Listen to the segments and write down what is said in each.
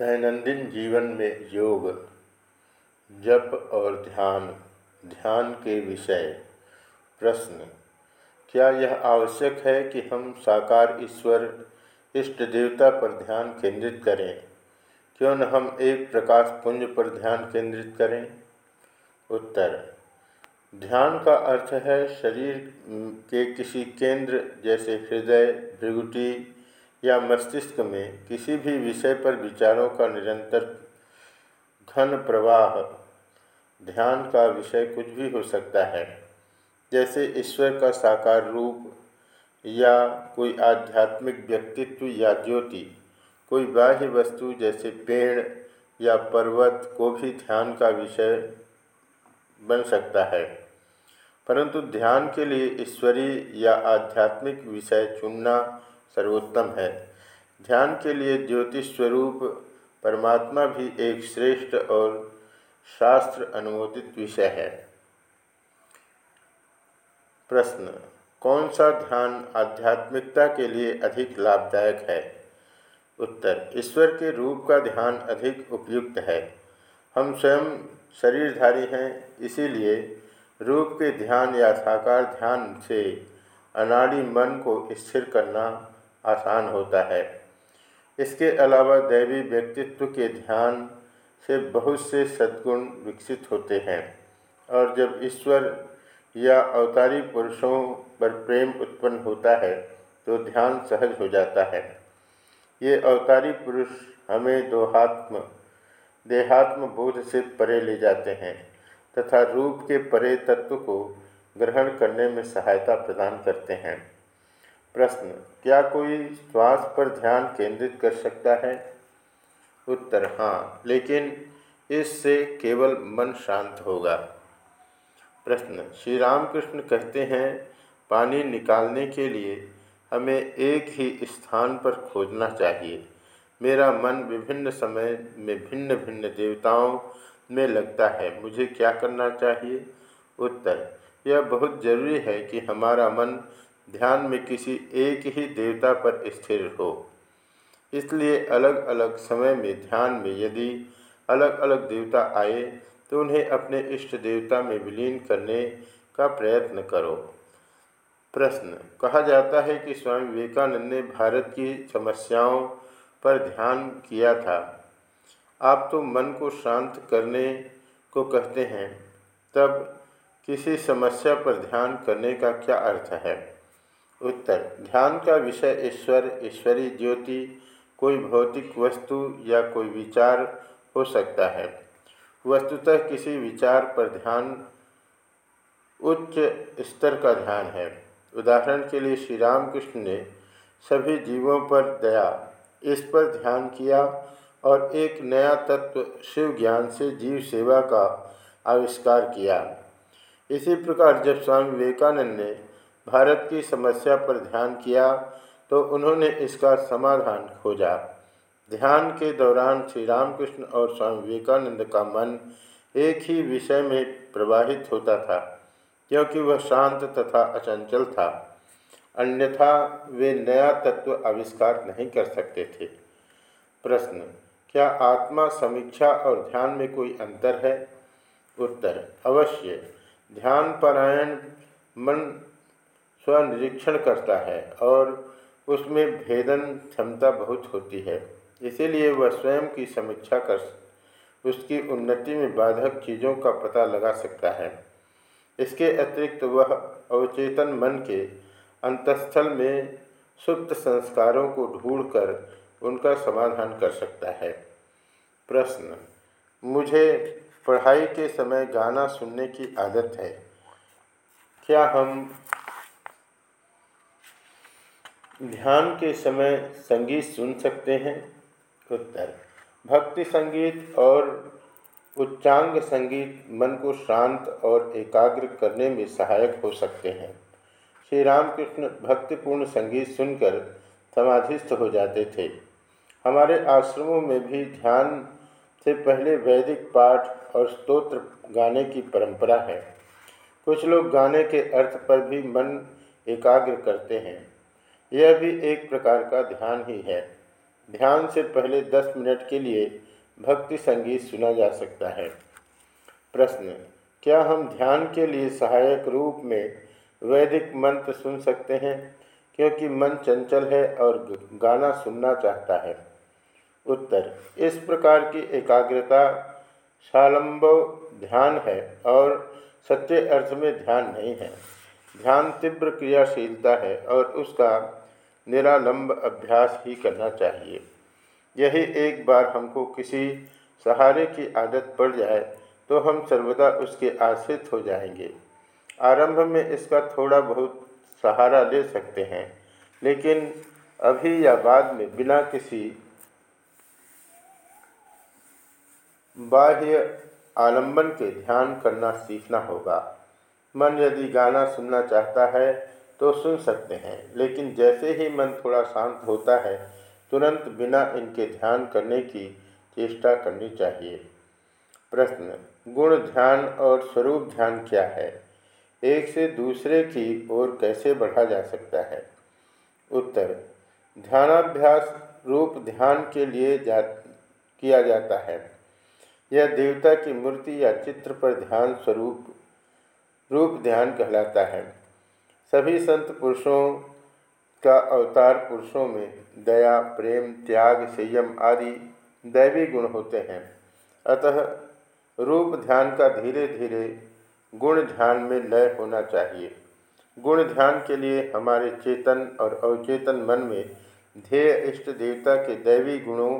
दैनंदिन जीवन में योग, जप और ध्यान ध्यान के विषय, प्रश्न। क्या यह आवश्यक है कि हम साकार ईश्वर, इष्ट देवता पर ध्यान केंद्रित करें? क्यों न हम एक प्रकाश पुंज पर ध्यान केंद्रित करें? उत्तर, ध्यान का अर्थ है शरीर के किसी केंद्र जैसे हृदय, भृगुटी या मस्तिष्क में किसी भी विषय पर विचारों का निरंतर घन प्रवाह, ध्यान का विषय कुछ भी हो सकता है। जैसे ईश्वर का साकार रूप या कोई आध्यात्मिक व्यक्तित्व या ज्योति, कोई बाह्य वस्तु जैसे पेड़ या पर्वत को भी ध्यान का विषय बन सकता है। परंतु ध्यान के लिए ईश्वरीय या आध्यात्मिक विषय चुनना सर्वोत्तम है। ध्यान के लिए ज्योतिष स्वरूप परमात्मा भी एक श्रेष्ठ और शास्त्र अनुमोदित विषय है। प्रश्न, कौन सा ध्यान आध्यात्मिकता के लिए अधिक लाभदायक है? उत्तर, ईश्वर के रूप का ध्यान अधिक उपयुक्त है। हम स्वयं शरीरधारी हैं, इसीलिए रूप के ध्यान या साकार ध्यान से अनाड़ी मन को स्थिर करना आसान होता है। इसके अलावा दैवी व्यक्तित्व के ध्यान से बहुत से सद्गुण विकसित होते हैं और जब ईश्वर या अवतारी पुरुषों पर प्रेम उत्पन्न होता है तो ध्यान सहज हो जाता है। ये अवतारी पुरुष हमें दोहात्म देहात्म बोध से परे ले जाते हैं तथा रूप के परे तत्व को ग्रहण करने में सहायता प्रदान करते हैं। प्रश्न, क्या कोई श्वास पर ध्यान केंद्रित कर सकता है? उत्तर हाँ लेकिन इससे केवल मन शांत होगा। प्रश्न, श्री रामकृष्ण कहते हैं, पानी निकालने के लिए हमें एक ही स्थान पर खोजना चाहिए। मेरा मन विभिन्न समय में भिन्न भिन्न देवताओं में लगता है, मुझे क्या करना चाहिए? उत्तर, यह बहुत ज़रूरी है कि हमारा मन ध्यान में किसी एक ही देवता पर स्थिर हो। इसलिए अलग अलग समय में ध्यान में यदि अलग अलग देवता आए तो उन्हें अपने इष्ट देवता में विलीन करने का प्रयत्न करो। प्रश्न। कहा जाता है कि स्वामी विवेकानंद ने भारत की समस्याओं पर ध्यान किया था। आप तो मन को शांत करने को कहते हैं, तब किसी समस्या पर ध्यान करने का क्या अर्थ है? उत्तर। ध्यान का विषय ईश्वर, ईश्वरी ज्योति, कोई भौतिक वस्तु या कोई विचार हो सकता है। वस्तुतः किसी विचार पर ध्यान, उच्च स्तर का ध्यान है। उदाहरण के लिए श्री रामकृष्ण ने सभी जीवों पर दया, इस पर ध्यान किया और एक नया तत्व शिव ज्ञान से जीव सेवा का आविष्कार किया। इसी प्रकार जब स्वामी विवेकानंद ने भारत की समस्या पर ध्यान किया तो उन्होंने इसका समाधान खोजा। ध्यान के दौरान श्री रामकृष्ण और स्वामी विवेकानंद का मन एक ही विषय में प्रवाहित होता था, क्योंकि वह शांत तथा अचंचल था। अन्यथा वे नया तत्व आविष्कार नहीं कर सकते थे। प्रश्न, क्या आत्मा समीक्षा और ध्यान में कोई अंतर है? उत्तर, अवश्य। ध्यान परायण मन स्वनिरीक्षण करता है और उसमें भेदन क्षमता बहुत होती है। इसीलिए वह स्वयं की समीक्षा कर उसकी उन्नति में बाधक चीज़ों का पता लगा सकता है। इसके अतिरिक्त वह अवचेतन मन के अंतस्थल में सुप्त संस्कारों को ढूंढकर उनका समाधान कर सकता है। प्रश्न, मुझे पढ़ाई के समय गाना सुनने की आदत है। क्या हम ध्यान के समय संगीत सुन सकते हैं, उत्तर। भक्ति संगीत और उच्चांग संगीत मन को शांत और एकाग्र करने में सहायक हो सकते हैं। श्री रामकृष्ण भक्तिपूर्ण संगीत सुनकर समाधिस्थ हो जाते थे। हमारे आश्रमों में भी ध्यान से पहले वैदिक पाठ और स्तोत्र गाने की परंपरा है। कुछ लोग गाने के अर्थ पर भी मन एकाग्र करते हैं। यह भी एक प्रकार का ध्यान ही है। ध्यान से पहले 10 मिनट के लिए भक्ति संगीत सुना जा सकता है। प्रश्न, क्या हम ध्यान के लिए सहायक रूप में वैदिक मंत्र सुन सकते हैं? क्योंकि मन चंचल है और गाना सुनना चाहता है। उत्तर, इस प्रकार की एकाग्रता शालंब ध्यान है और सच्चे अर्थ में ध्यान नहीं है। ध्यान तीव्र क्रियाशीलता है और उसका निरालंब अभ्यास ही करना चाहिए। यही एक बार हमको किसी सहारे की आदत पड़ जाए तो हम सर्वदा उसके आश्रित हो जाएँगे। आरंभ में इसका थोड़ा बहुत सहारा ले सकते हैं, लेकिन अभी या बाद में बिना किसी बाह्य आलंबन के ध्यान करना सीखना होगा। मन यदि गाना सुनना चाहता है तो सुन सकते हैं। लेकिन जैसे ही मन थोड़ा शांत होता है, तुरंत बिना इनके ध्यान करने की चेष्टा करनी चाहिए। प्रश्न, गुण ध्यान और स्वरूप ध्यान क्या है? एक से दूसरे की ओर कैसे बढ़ा जा सकता है? उत्तर, ध्यानाभ्यास रूप ध्यान के लिए जा, किया जाता है। यह देवता की मूर्ति या चित्र पर ध्यान स्वरूप रूप ध्यान कहलाता है। सभी संत पुरुषों का अवतार पुरुषों में दया, प्रेम, त्याग, संयम आदि दैवी गुण होते हैं। अतः रूप ध्यान का धीरे धीरे गुण ध्यान में लय होना चाहिए। गुण ध्यान के लिए हमारे चेतन और अवचेतन मन में ध्येय, इष्ट, देवता के दैवी गुणों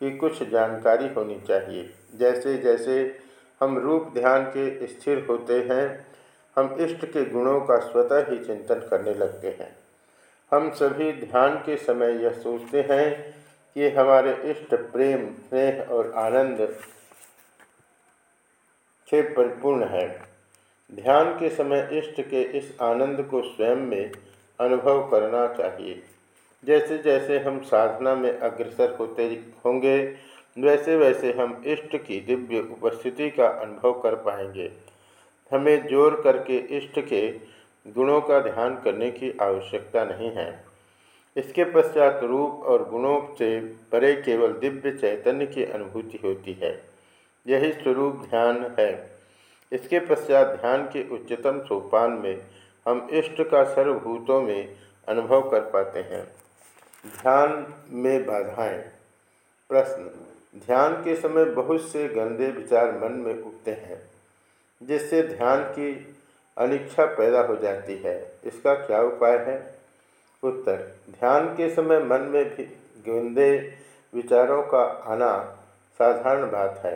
की कुछ जानकारी होनी चाहिए। जैसे जैसे हम रूप ध्यान के स्थिर होते हैं हम इष्ट के गुणों का स्वतः ही चिंतन करने लगते हैं। हम सभी ध्यान के समय यह सोचते हैं कि हमारे इष्ट प्रेम, स्नेह और आनंद से परिपूर्ण है। ध्यान के समय इष्ट के इस आनंद को स्वयं में अनुभव करना चाहिए। जैसे जैसे हम साधना में अग्रसर होते होंगे, वैसे वैसे हम इष्ट की दिव्य उपस्थिति का अनुभव कर पाएँगे। हमें ज़ोर करके इष्ट के गुणों का ध्यान करने की आवश्यकता नहीं है। इसके पश्चात रूप और गुणों से परे केवल दिव्य चैतन्य की अनुभूति होती है। यही स्वरूप ध्यान है। इसके पश्चात ध्यान के उच्चतम सोपान में हम इष्ट का सर्वभूतों में अनुभव कर पाते हैं। ध्यान में बाधाएँ। प्रश्न। ध्यान के समय बहुत से गंदे विचार मन में उठते हैं। जिससे ध्यान की अनिच्छा पैदा हो जाती है। इसका क्या उपाय है? उत्तर, ध्यान के समय मन में भी गंदे विचारों का आना साधारण बात है।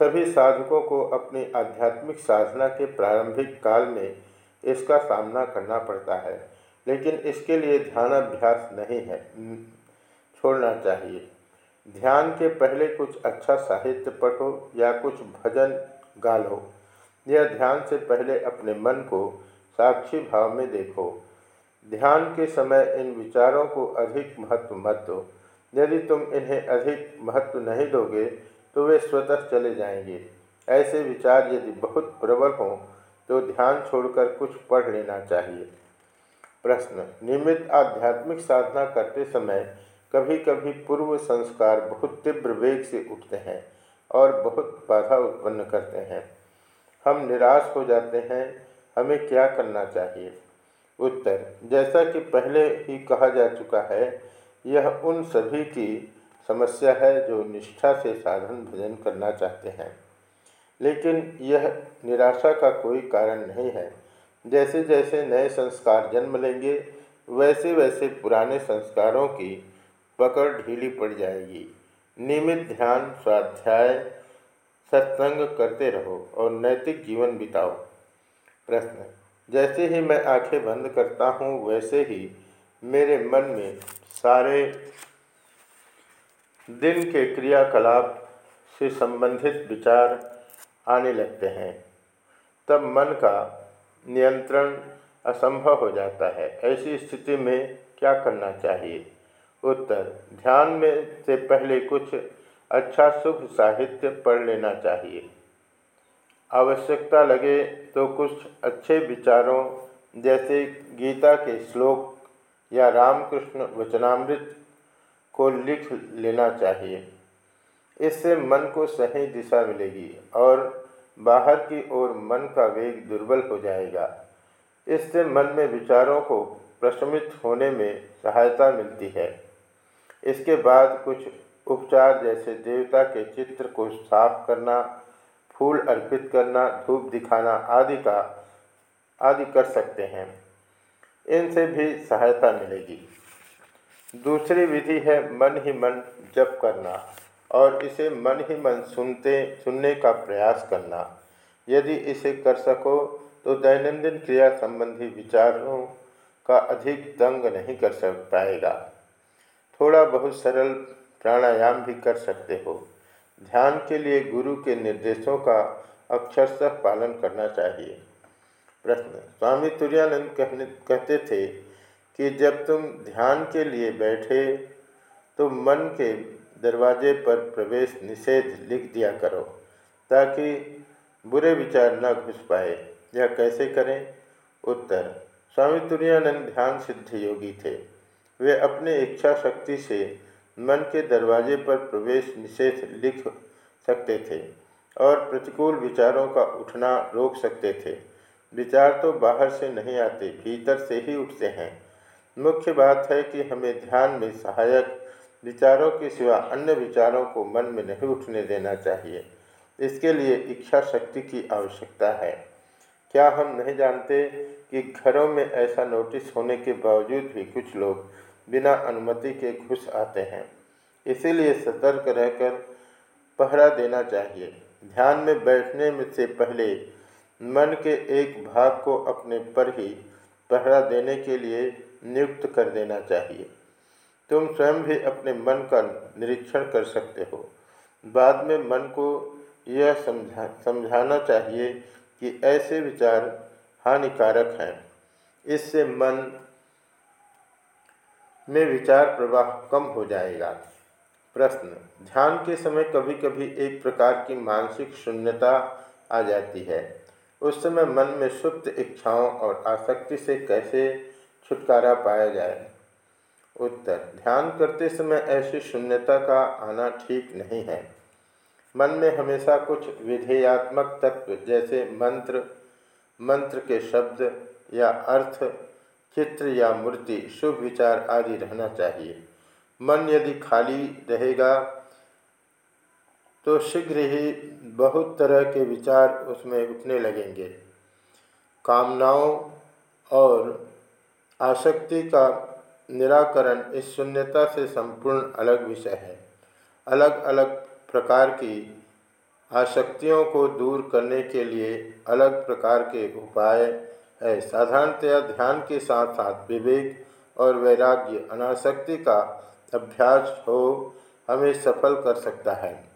सभी साधकों को अपनी आध्यात्मिक साधना के प्रारंभिक काल में इसका सामना करना पड़ता है, लेकिन इसके लिए ध्यानाभ्यास नहीं है छोड़ना चाहिए। ध्यान के पहले कुछ अच्छा साहित्य पढ़ो या कुछ भजन गा लो यह ध्यान से पहले अपने मन को साक्षी भाव में देखो। ध्यान के समय इन विचारों को अधिक महत्व मत दो। यदि तुम इन्हें अधिक महत्व नहीं दोगे तो वे स्वतः चले जाएँगे। ऐसे विचार यदि बहुत प्रबल हों तो ध्यान छोड़कर कुछ पढ़ लेना चाहिए। प्रश्न, नियमित आध्यात्मिक साधना करते समय कभी कभी पूर्व संस्कार बहुत तीव्र वेग से उठते हैं। और बहुत बाधा उत्पन्न करते हैं। हम निराश हो जाते हैं, हमें क्या करना चाहिए? उत्तर, जैसा कि पहले ही कहा जा चुका है, यह उन सभी की समस्या है जो निष्ठा से साधन भजन करना चाहते हैं। लेकिन यह निराशा का कोई कारण नहीं है। जैसे जैसे नए संस्कार जन्म लेंगे वैसे वैसे पुराने संस्कारों की पकड़ ढीली पड़ जाएगी। नियमित ध्यान, स्वाध्याय, सत्संग करते रहो और नैतिक जीवन बिताओ। प्रश्न, जैसे ही मैं आँखें बंद करता हूँ, वैसे ही मेरे मन में सारे दिन के क्रियाकलाप से संबंधित विचार आने लगते हैं। तब मन का नियंत्रण असंभव हो जाता है। ऐसी स्थिति में क्या करना चाहिए? उत्तर, ध्यान में से पहले कुछ अच्छा शुभ साहित्य पढ़ लेना चाहिए। आवश्यकता लगे तो कुछ अच्छे विचारों, जैसे गीता के श्लोक या रामकृष्ण वचनामृत को लिख लेना चाहिए। इससे मन को सही दिशा मिलेगी और बाहर की ओर मन का वेग दुर्बल हो जाएगा। इससे मन में विचारों को प्रशमित होने में सहायता मिलती है। इसके बाद कुछ उपचार जैसे देवता के चित्र को साफ़ करना, फूल अर्पित करना, धूप दिखाना आदि का, आदि कर सकते हैं। इनसे भी सहायता मिलेगी। दूसरी विधि है मन ही मन जप करना और इसे मन ही मन सुनते, सुनने का प्रयास करना। यदि इसे कर सको तो दैनंदिन क्रिया संबंधी विचारों का अधिक दंग नहीं कर सक, पाएगा। थोड़ा बहुत सरल प्राणायाम भी कर सकते हो। ध्यान के लिए गुरु के निर्देशों का अक्षरशः पालन करना चाहिए। प्रश्न, स्वामी तुरानंद कहने, कहते थे कि जब तुम ध्यान के लिए बैठे तो मन के दरवाजे पर प्रवेश निषेध लिख दिया करो, ताकि बुरे विचार न घुस पाए। यह कैसे करें? उत्तर, स्वामी तुरानंद ध्यान सिद्ध योगी थे। वे अपने इच्छा शक्ति से मन के दरवाजे पर प्रवेश निषेध लिख सकते थे और प्रतिकूल विचारों का उठना रोक सकते थे। विचार तो बाहर से नहीं आते, भीतर से ही उठते हैं। मुख्य बात है कि हमें ध्यान में सहायक विचारों के सिवा अन्य विचारों को मन में नहीं उठने देना चाहिए। इसके लिए इच्छा शक्ति की आवश्यकता है। क्या हम नहीं जानते कि घरों में ऐसा नोटिस होने के बावजूद भी कुछ लोग बिना अनुमति के घुस आते हैं। इसीलिए सतर्क रहकर पहरा देना चाहिए। ध्यान में बैठने में से पहले मन के एक भाग को अपने पर ही पहरा देने के लिए नियुक्त कर देना चाहिए। तुम स्वयं भी अपने मन का निरीक्षण कर सकते हो। बाद में मन को यह समझा, समझाना चाहिए कि ऐसे विचार हानिकारक हैं। इससे मन में विचार प्रवाह कम हो जाएगा। प्रश्न, ध्यान के समय कभी कभी एक प्रकार की मानसिक शून्यता आ जाती है। उस समय मन में सुप्त इच्छाओं और आसक्ति से कैसे छुटकारा पाया जाए? उत्तर, ध्यान करते समय ऐसी शून्यता का आना ठीक नहीं है। मन में हमेशा कुछ विधेयात्मक तत्व, जैसे मंत्र मंत्र के शब्द या अर्थ चित्र या मूर्ति, शुभ विचार आदि रहना चाहिए। मन यदि खाली रहेगा तो शीघ्र ही बहुत तरह के विचार उसमें उठने लगेंगे। कामनाओं और आसक्ति का निराकरण इस शून्यता से संपूर्ण अलग विषय है। अलग अलग प्रकार की आसक्तियों को दूर करने के लिए अलग प्रकार के उपाय है। साधारणतया ध्यान के साथ साथ विवेक और वैराग्य, अनासक्ति का अभ्यास हो, हमें सफल कर सकता है।